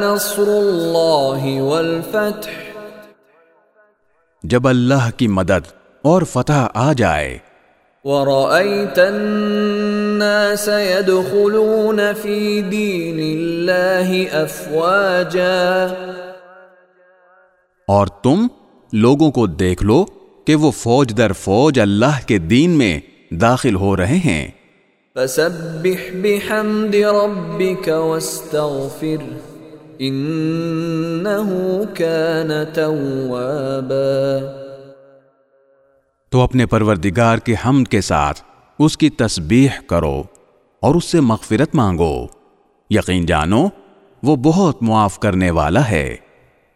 نصر اللہ والفتح۔ جب اللہ کی مدد اور فتح آ جائے۔ ورأيت الناس يدخلون في دين الله أفواجا۔ اور تم لوگوں کو دیکھ لو کہ وہ فوج در فوج اللہ کے دین میں داخل ہو رہے ہیں۔ فسبح بحمد ربك واستغفر۔ انہو کان توابا۔ تو اپنے پروردگار کے حمد کے ساتھ اس کی تسبیح کرو اور اس سے مغفرت مانگو۔ یقین جانو، وہ بہت معاف کرنے والا ہے۔